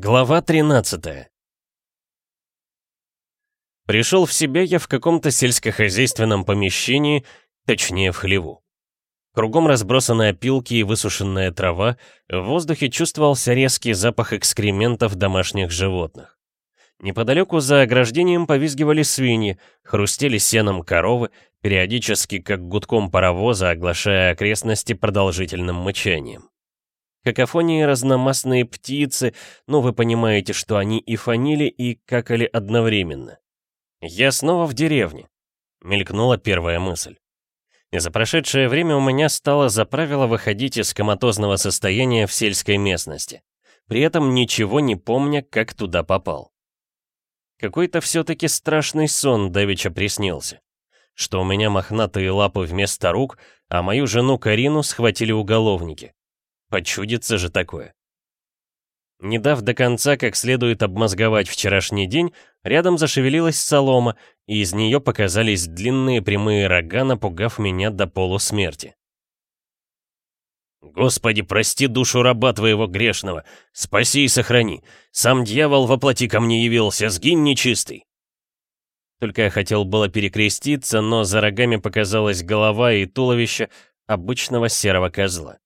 Глава 13 Пришел в себя я в каком-то сельскохозяйственном помещении, точнее в хлеву. Кругом разбросаны опилки и высушенная трава, в воздухе чувствовался резкий запах экскрементов домашних животных. Неподалеку за ограждением повизгивали свиньи, хрустели сеном коровы, периодически как гудком паровоза, оглашая окрестности продолжительным мычанием. Какофонии разномастные птицы, но вы понимаете, что они и фанили, и какали одновременно. «Я снова в деревне», — мелькнула первая мысль. И за прошедшее время у меня стало за правило выходить из коматозного состояния в сельской местности, при этом ничего не помня, как туда попал. Какой-то все-таки страшный сон давеча приснился, что у меня мохнатые лапы вместо рук, а мою жену Карину схватили уголовники. Почудится же такое. Не дав до конца как следует обмозговать вчерашний день, рядом зашевелилась солома, и из нее показались длинные прямые рога, напугав меня до полусмерти. «Господи, прости душу раба твоего грешного! Спаси и сохрани! Сам дьявол воплоти ко мне явился, сгинь нечистый!» Только я хотел было перекреститься, но за рогами показалась голова и туловище обычного серого козла.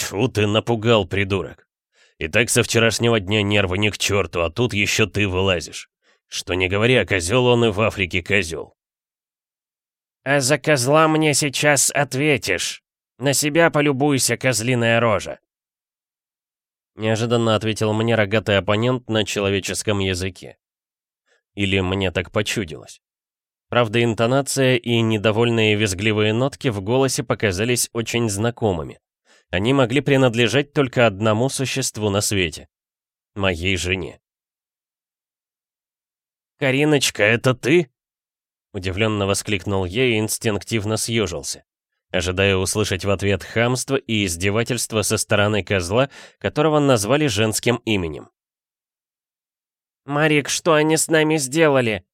Тьфу ты напугал, придурок. И так со вчерашнего дня нервы не к черту, а тут еще ты вылазишь. Что не говоря, козел он и в Африке козел. А за козла мне сейчас ответишь. На себя полюбуйся, козлиная рожа. Неожиданно ответил мне рогатый оппонент на человеческом языке. Или мне так почудилось. Правда, интонация и недовольные визгливые нотки в голосе показались очень знакомыми. Они могли принадлежать только одному существу на свете. Моей жене. «Кариночка, это ты?» Удивленно воскликнул я и инстинктивно съежился, ожидая услышать в ответ хамство и издевательство со стороны козла, которого назвали женским именем. «Марик, что они с нами сделали?»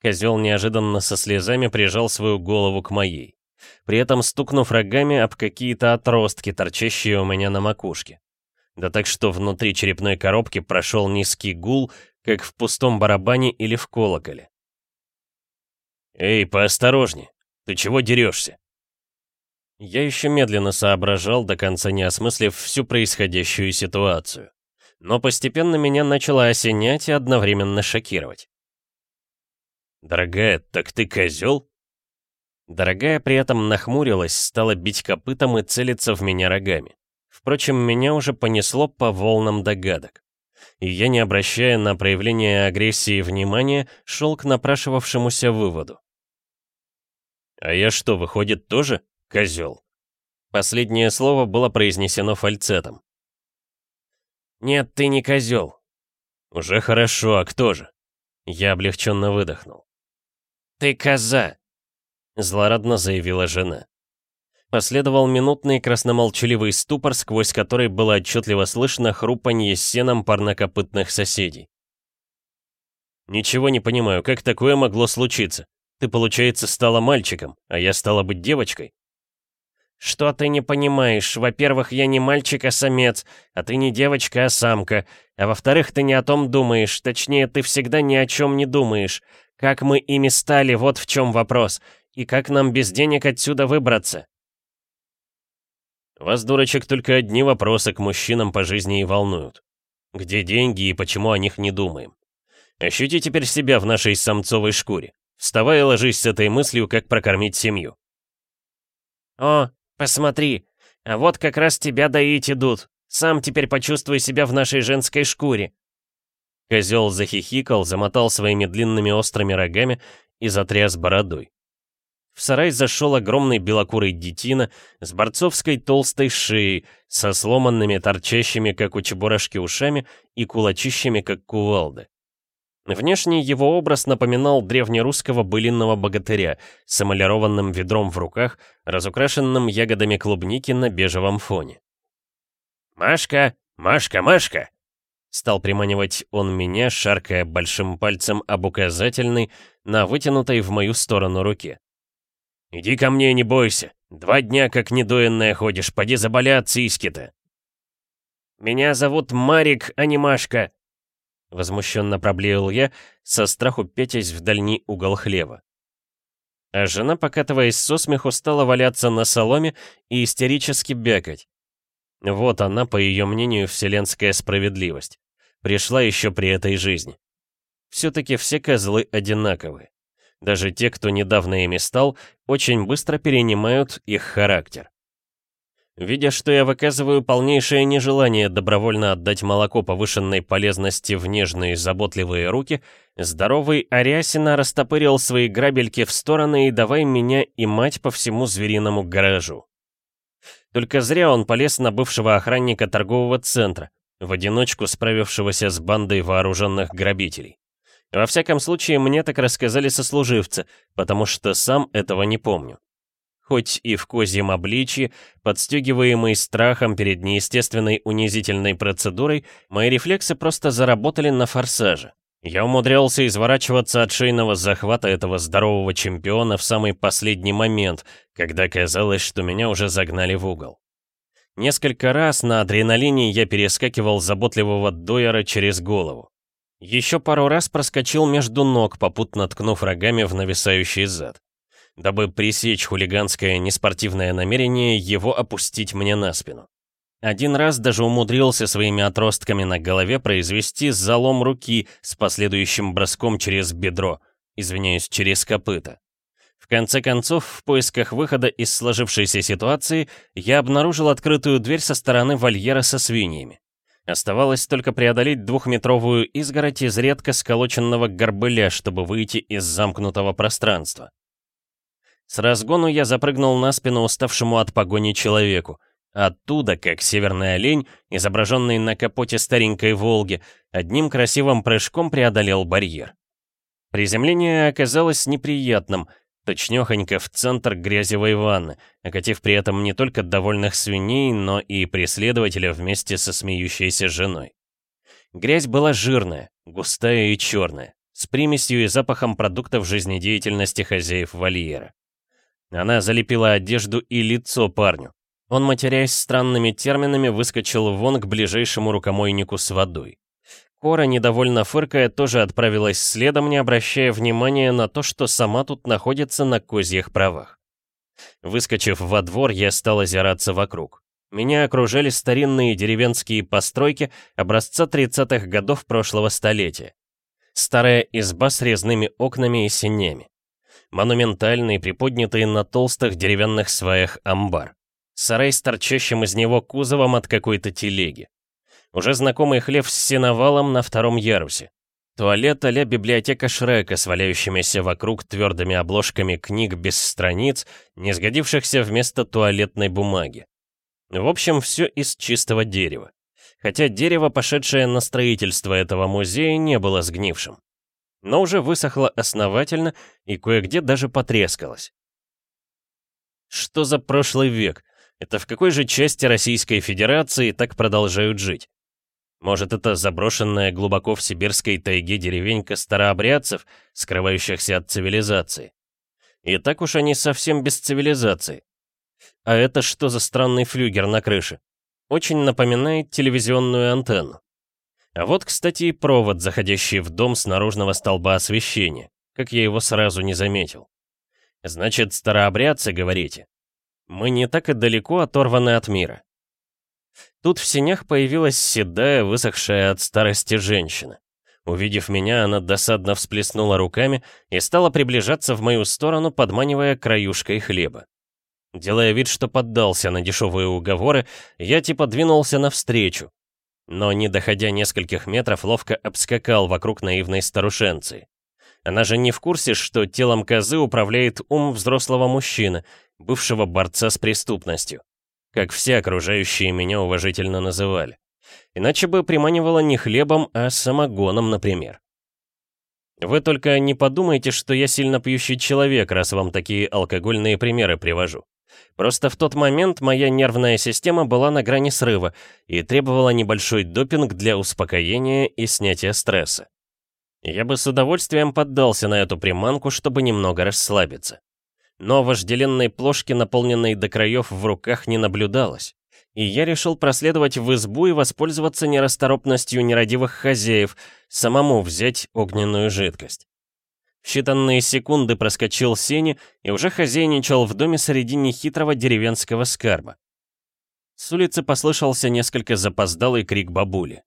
Козел неожиданно со слезами прижал свою голову к моей при этом стукнув рогами об какие-то отростки, торчащие у меня на макушке. Да так что внутри черепной коробки прошел низкий гул, как в пустом барабане или в колоколе. «Эй, поосторожнее! Ты чего дерешься?» Я еще медленно соображал, до конца не осмыслив всю происходящую ситуацию. Но постепенно меня начало осенять и одновременно шокировать. «Дорогая, так ты козел?» Дорогая при этом нахмурилась, стала бить копытом и целиться в меня рогами. Впрочем, меня уже понесло по волнам догадок. И я, не обращая на проявление агрессии внимания, шел к напрашивавшемуся выводу. «А я что, выходит, тоже козел?» Последнее слово было произнесено фальцетом. «Нет, ты не козел». «Уже хорошо, а кто же?» Я облегченно выдохнул. «Ты коза!» Злорадно заявила жена. Последовал минутный красномолчаливый ступор, сквозь который было отчетливо слышно хрупанье с сеном парнокопытных соседей. «Ничего не понимаю, как такое могло случиться? Ты, получается, стала мальчиком, а я стала быть девочкой?» «Что ты не понимаешь? Во-первых, я не мальчик, а самец, а ты не девочка, а самка. А во-вторых, ты не о том думаешь, точнее, ты всегда ни о чем не думаешь. Как мы ими стали, вот в чем вопрос. И как нам без денег отсюда выбраться? Вас, дурочек, только одни вопросы к мужчинам по жизни и волнуют. Где деньги и почему о них не думаем? Ощути теперь себя в нашей самцовой шкуре. Вставай и ложись с этой мыслью, как прокормить семью. О, посмотри, а вот как раз тебя доить идут. Сам теперь почувствуй себя в нашей женской шкуре. Козел захихикал, замотал своими длинными острыми рогами и затряс бородой. В сарай зашел огромный белокурый детина с борцовской толстой шеей, со сломанными торчащими, как у чебурашки, ушами и кулачищами, как кувалды. Внешне его образ напоминал древнерусского былинного богатыря с эмалированным ведром в руках, разукрашенным ягодами клубники на бежевом фоне. «Машка! Машка! Машка!» Стал приманивать он меня, шаркая большим пальцем об указательный на вытянутой в мою сторону руке. «Иди ко мне, не бойся. Два дня как недоенная ходишь, поди заболят сиськи-то». «Меня зовут Марик, Анимашка!» Возмущенно проблеял я, со страху петясь в дальний угол хлева. А жена, покатываясь со смеху, стала валяться на соломе и истерически бегать. Вот она, по ее мнению, вселенская справедливость. Пришла еще при этой жизни. Все-таки все козлы одинаковые. Даже те, кто недавно ими стал, очень быстро перенимают их характер. Видя, что я выказываю полнейшее нежелание добровольно отдать молоко повышенной полезности в нежные заботливые руки, здоровый Арясина растопырил свои грабельки в стороны и давай меня и мать по всему звериному гаражу. Только зря он полез на бывшего охранника торгового центра, в одиночку справившегося с бандой вооруженных грабителей. Во всяком случае, мне так рассказали сослуживцы, потому что сам этого не помню. Хоть и в козьем обличье, подстегиваемый страхом перед неестественной унизительной процедурой, мои рефлексы просто заработали на форсаже. Я умудрялся изворачиваться от шейного захвата этого здорового чемпиона в самый последний момент, когда казалось, что меня уже загнали в угол. Несколько раз на адреналине я перескакивал заботливого Дойера через голову. Еще пару раз проскочил между ног, попутно ткнув рогами в нависающий зад. Дабы пресечь хулиганское неспортивное намерение его опустить мне на спину. Один раз даже умудрился своими отростками на голове произвести залом руки с последующим броском через бедро, извиняюсь, через копыта. В конце концов, в поисках выхода из сложившейся ситуации, я обнаружил открытую дверь со стороны вольера со свиньями. Оставалось только преодолеть двухметровую изгородь из редко сколоченного горбыля, чтобы выйти из замкнутого пространства. С разгону я запрыгнул на спину уставшему от погони человеку. Оттуда, как северный олень, изображенный на капоте старенькой «Волги», одним красивым прыжком преодолел барьер. Приземление оказалось неприятным, точнёхонько в центр грязевой ванны, окатив при этом не только довольных свиней, но и преследователя вместе со смеющейся женой. Грязь была жирная, густая и черная, с примесью и запахом продуктов жизнедеятельности хозяев вольера. Она залепила одежду и лицо парню. Он, матерясь странными терминами, выскочил вон к ближайшему рукомойнику с водой. Кора, недовольно фыркая, тоже отправилась следом, не обращая внимания на то, что сама тут находится на козьих правах. Выскочив во двор, я стал озираться вокруг. Меня окружали старинные деревенские постройки образца 30-х годов прошлого столетия. Старая изба с резными окнами и синями. Монументальный, приподнятый на толстых деревянных сваях амбар. Сарай с торчащим из него кузовом от какой-то телеги. Уже знакомый хлев с сеновалом на втором ярусе. Туалет а библиотека Шрека с валяющимися вокруг твердыми обложками книг без страниц, не сгодившихся вместо туалетной бумаги. В общем, все из чистого дерева. Хотя дерево, пошедшее на строительство этого музея, не было сгнившим. Но уже высохло основательно и кое-где даже потрескалось. Что за прошлый век? Это в какой же части Российской Федерации так продолжают жить? Может, это заброшенная глубоко в сибирской тайге деревенька старообрядцев, скрывающихся от цивилизации? И так уж они совсем без цивилизации. А это что за странный флюгер на крыше? Очень напоминает телевизионную антенну. А вот, кстати, и провод, заходящий в дом с наружного столба освещения, как я его сразу не заметил. Значит, старообрядцы, говорите? Мы не так и далеко оторваны от мира. Тут в сенях появилась седая, высохшая от старости женщина. Увидев меня, она досадно всплеснула руками и стала приближаться в мою сторону, подманивая краюшкой хлеба. Делая вид, что поддался на дешевые уговоры, я типа двинулся навстречу. Но, не доходя нескольких метров, ловко обскакал вокруг наивной старушенцы. Она же не в курсе, что телом козы управляет ум взрослого мужчины, бывшего борца с преступностью как все окружающие меня уважительно называли. Иначе бы приманивало не хлебом, а самогоном, например. Вы только не подумайте, что я сильно пьющий человек, раз вам такие алкогольные примеры привожу. Просто в тот момент моя нервная система была на грани срыва и требовала небольшой допинг для успокоения и снятия стресса. Я бы с удовольствием поддался на эту приманку, чтобы немного расслабиться. Но вожделенной плошки, наполненной до краев, в руках не наблюдалось. и я решил проследовать в избу и воспользоваться нерасторопностью нерадивых хозяев, самому взять огненную жидкость. В считанные секунды проскочил сени и уже хозяйничал в доме среди нехитрого деревенского скарба. С улицы послышался несколько запоздалый крик бабули.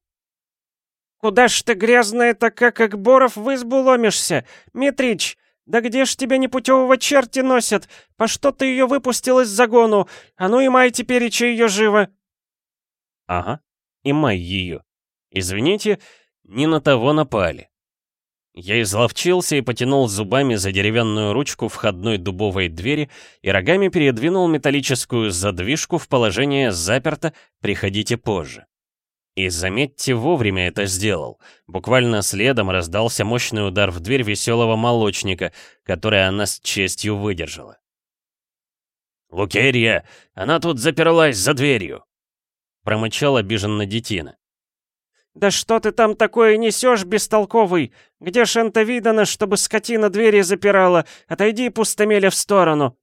«Куда ж ты, грязная такая, как Боров, в избу ломишься? Митрич, да где ж тебя непутевого черти носят? По что ты ее выпустил из загону? А ну и май теперь и ее живо!» «Ага, и май ее. Извините, не на того напали». Я изловчился и потянул зубами за деревянную ручку входной дубовой двери и рогами передвинул металлическую задвижку в положение «заперто, приходите позже». И заметьте, вовремя это сделал. Буквально следом раздался мощный удар в дверь веселого молочника, который она с честью выдержала. «Лукерья! Она тут заперлась за дверью!» Промычал обиженно детина. «Да что ты там такое несешь, бестолковый? Где это видано, чтобы скотина двери запирала? Отойди, пустомеля, в сторону!»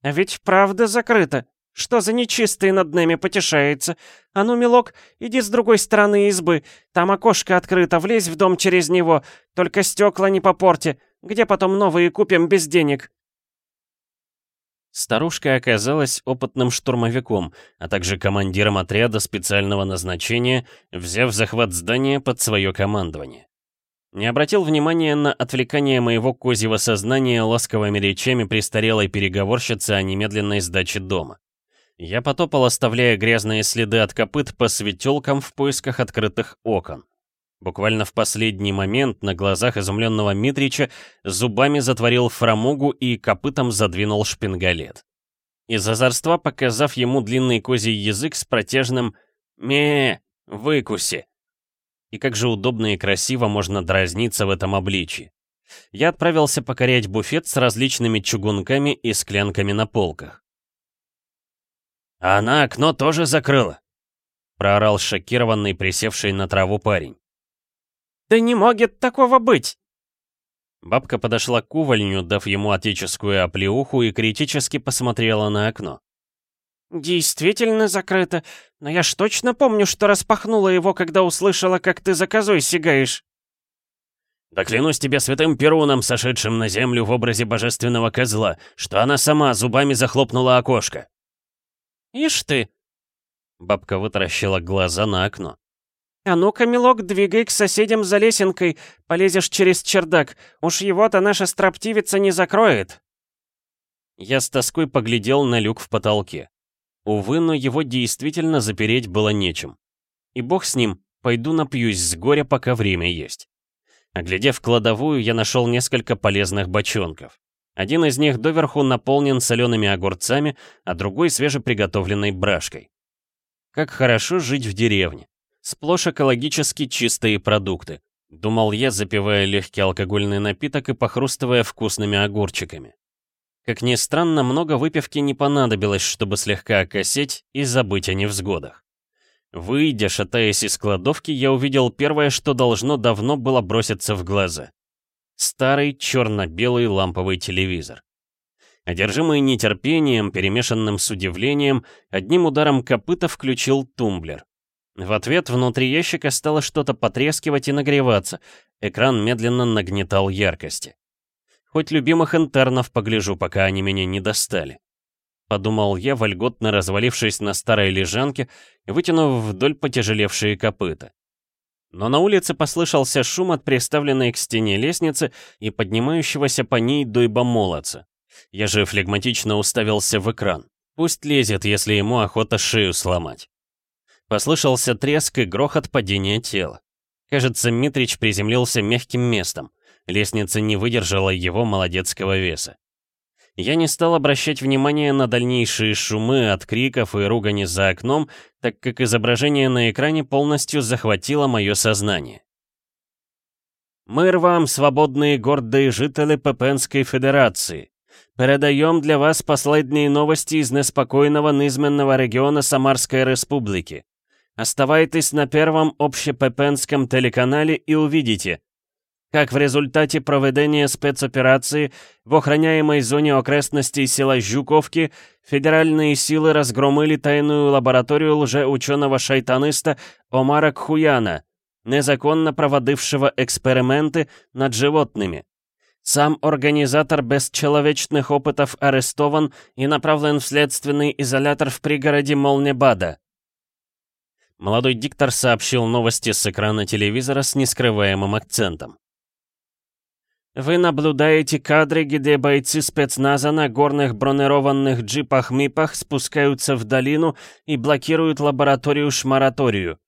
«А ведь правда закрыта!» Что за нечистый над нами потешается? А ну, милок, иди с другой стороны избы. Там окошко открыто, влезь в дом через него. Только стекла не попорти. Где потом новые купим без денег?» Старушка оказалась опытным штурмовиком, а также командиром отряда специального назначения, взяв захват здания под свое командование. Не обратил внимания на отвлекание моего козьего сознания ласковыми речами престарелой переговорщицы о немедленной сдаче дома. Я потопал, оставляя грязные следы от копыт по светелкам в поисках открытых окон. Буквально в последний момент на глазах изумленного Митрича зубами затворил фрамугу и копытом задвинул шпингалет. Из озорства показав ему длинный козий язык с протяжным ме выкуси. И как же удобно и красиво можно дразниться в этом обличии. Я отправился покорять буфет с различными чугунками и склянками на полках. «А она окно тоже закрыла!» — проорал шокированный, присевший на траву парень. «Да не может такого быть!» Бабка подошла к увольню, дав ему отеческую оплеуху и критически посмотрела на окно. «Действительно закрыто, но я ж точно помню, что распахнула его, когда услышала, как ты за козой сигаешь». «Да клянусь тебе святым Перуном, сошедшим на землю в образе божественного козла, что она сама зубами захлопнула окошко». «Ишь ты!» Бабка вытаращила глаза на окно. «А ну-ка, милок, двигай к соседям за лесенкой, полезешь через чердак. Уж его-то наша строптивица не закроет». Я с тоской поглядел на люк в потолке. Увы, но его действительно запереть было нечем. И бог с ним, пойду напьюсь с горя, пока время есть. Оглядев кладовую, я нашел несколько полезных бочонков. Один из них доверху наполнен солеными огурцами, а другой свежеприготовленной брашкой. Как хорошо жить в деревне. Сплошь экологически чистые продукты. Думал я, запивая легкий алкогольный напиток и похрустывая вкусными огурчиками. Как ни странно, много выпивки не понадобилось, чтобы слегка окосеть и забыть о невзгодах. Выйдя, шатаясь из кладовки, я увидел первое, что должно давно было броситься в глаза. Старый черно-белый ламповый телевизор. Одержимый нетерпением, перемешанным с удивлением, одним ударом копыта включил тумблер. В ответ внутри ящика стало что-то потрескивать и нагреваться. Экран медленно нагнетал яркости. Хоть любимых интернов погляжу, пока они меня не достали. Подумал я, вольготно развалившись на старой лежанке вытянув вдоль потяжелевшие копыта. Но на улице послышался шум от приставленной к стене лестницы и поднимающегося по ней дойба-молодца. Я же флегматично уставился в экран. Пусть лезет, если ему охота шею сломать. Послышался треск и грохот падения тела. Кажется, Митрич приземлился мягким местом. Лестница не выдержала его молодецкого веса. Я не стал обращать внимания на дальнейшие шумы от криков и ругани за окном, так как изображение на экране полностью захватило мое сознание. «Мир вам, свободные гордые жители Пепенской Федерации! Передаем для вас последние новости из неспокойного низменного региона Самарской Республики. Оставайтесь на первом общепепенском телеканале и увидите. Как в результате проведения спецоперации в охраняемой зоне окрестностей села Жуковки федеральные силы разгромили тайную лабораторию лжеученого-шайтаниста Омара Кхуяна, незаконно проводившего эксперименты над животными. Сам организатор бесчеловечных опытов арестован и направлен в следственный изолятор в пригороде Молнебада. Молодой диктор сообщил новости с экрана телевизора с нескрываемым акцентом. Вы наблюдаете кадры, где бойцы спецназа на горных бронированных джипах-мипах спускаются в долину и блокируют лабораторию-шмараторию.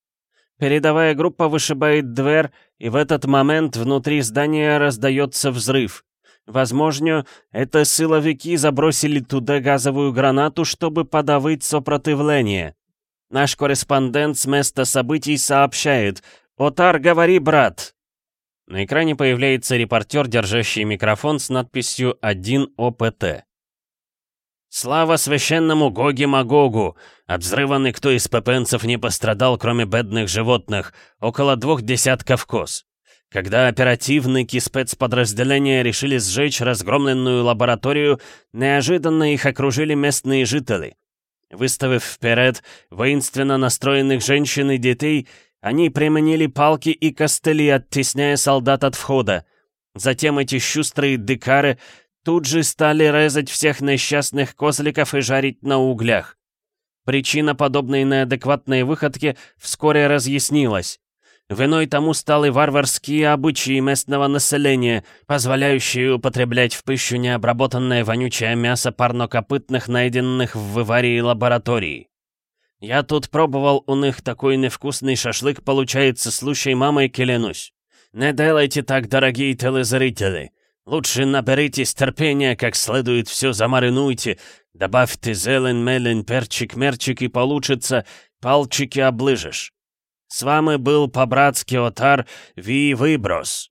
Передовая группа вышибает дверь, и в этот момент внутри здания раздается взрыв. Возможно, это силовики забросили туда газовую гранату, чтобы подавить сопротивление. Наш корреспондент с места событий сообщает «Отар, говори, брат!» На экране появляется репортер, держащий микрофон с надписью «1 ОПТ». «Слава священному Гоги-Магогу! От взрыва никто из пепенцев не пострадал, кроме бедных животных, около двух десятков коз. Когда оперативники спецподразделения решили сжечь разгромленную лабораторию, неожиданно их окружили местные жители. Выставив вперед воинственно настроенных женщин и детей, они применили палки и костыли, оттесняя солдат от входа. Затем эти шустрые дыкары тут же стали резать всех несчастных козликов и жарить на углях. Причина подобной неадекватной выходки вскоре разъяснилась. Виной тому стали варварские обычаи местного населения, позволяющие употреблять в пищу необработанное вонючее мясо парнокопытных, найденных в Виварии лаборатории. Я тут пробовал у них такой невкусный шашлык, получается, случай мамой клянусь. Не делайте так, дорогие телезрители. Лучше наберитесь терпения, как следует все замаринуйте. Добавьте зелень, мелень, перчик, мерчик и получится, палчики облыжешь. С вами был по-братски Отар Ви Выброс.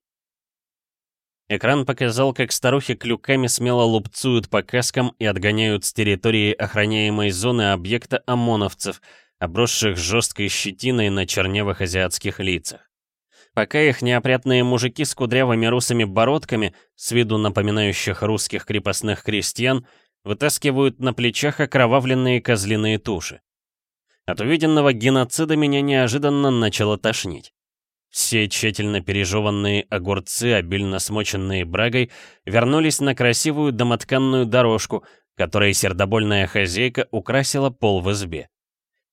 Экран показал, как старухи клюками смело лупцуют по каскам и отгоняют с территории охраняемой зоны объекта ОМОНовцев, обросших жесткой щетиной на черневых азиатских лицах. Пока их неопрятные мужики с кудрявыми русыми бородками, с виду напоминающих русских крепостных крестьян, вытаскивают на плечах окровавленные козлиные туши. От увиденного геноцида меня неожиданно начало тошнить. Все тщательно пережеванные огурцы, обильно смоченные брагой, вернулись на красивую домотканную дорожку, которой сердобольная хозяйка украсила пол в избе.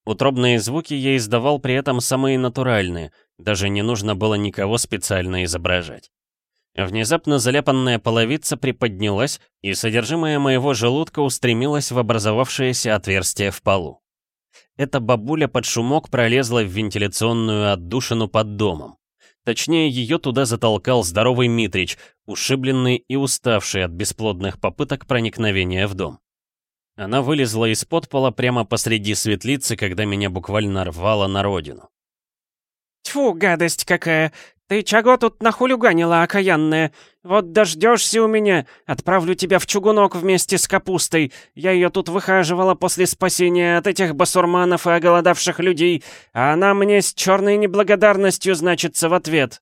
Утробные звуки я издавал при этом самые натуральные, даже не нужно было никого специально изображать. Внезапно заляпанная половица приподнялась, и содержимое моего желудка устремилось в образовавшееся отверстие в полу. Эта бабуля под шумок пролезла в вентиляционную отдушину под домом. Точнее, ее туда затолкал здоровый Митрич, ушибленный и уставший от бесплодных попыток проникновения в дом. Она вылезла из-под пола прямо посреди светлицы, когда меня буквально рвало на родину. «Тьфу, гадость какая! «Ты чего тут нахулюганила, окаянная? Вот дождешься у меня, отправлю тебя в чугунок вместе с капустой. Я ее тут выхаживала после спасения от этих басурманов и оголодавших людей, а она мне с черной неблагодарностью значится в ответ».